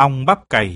ong bắp cày.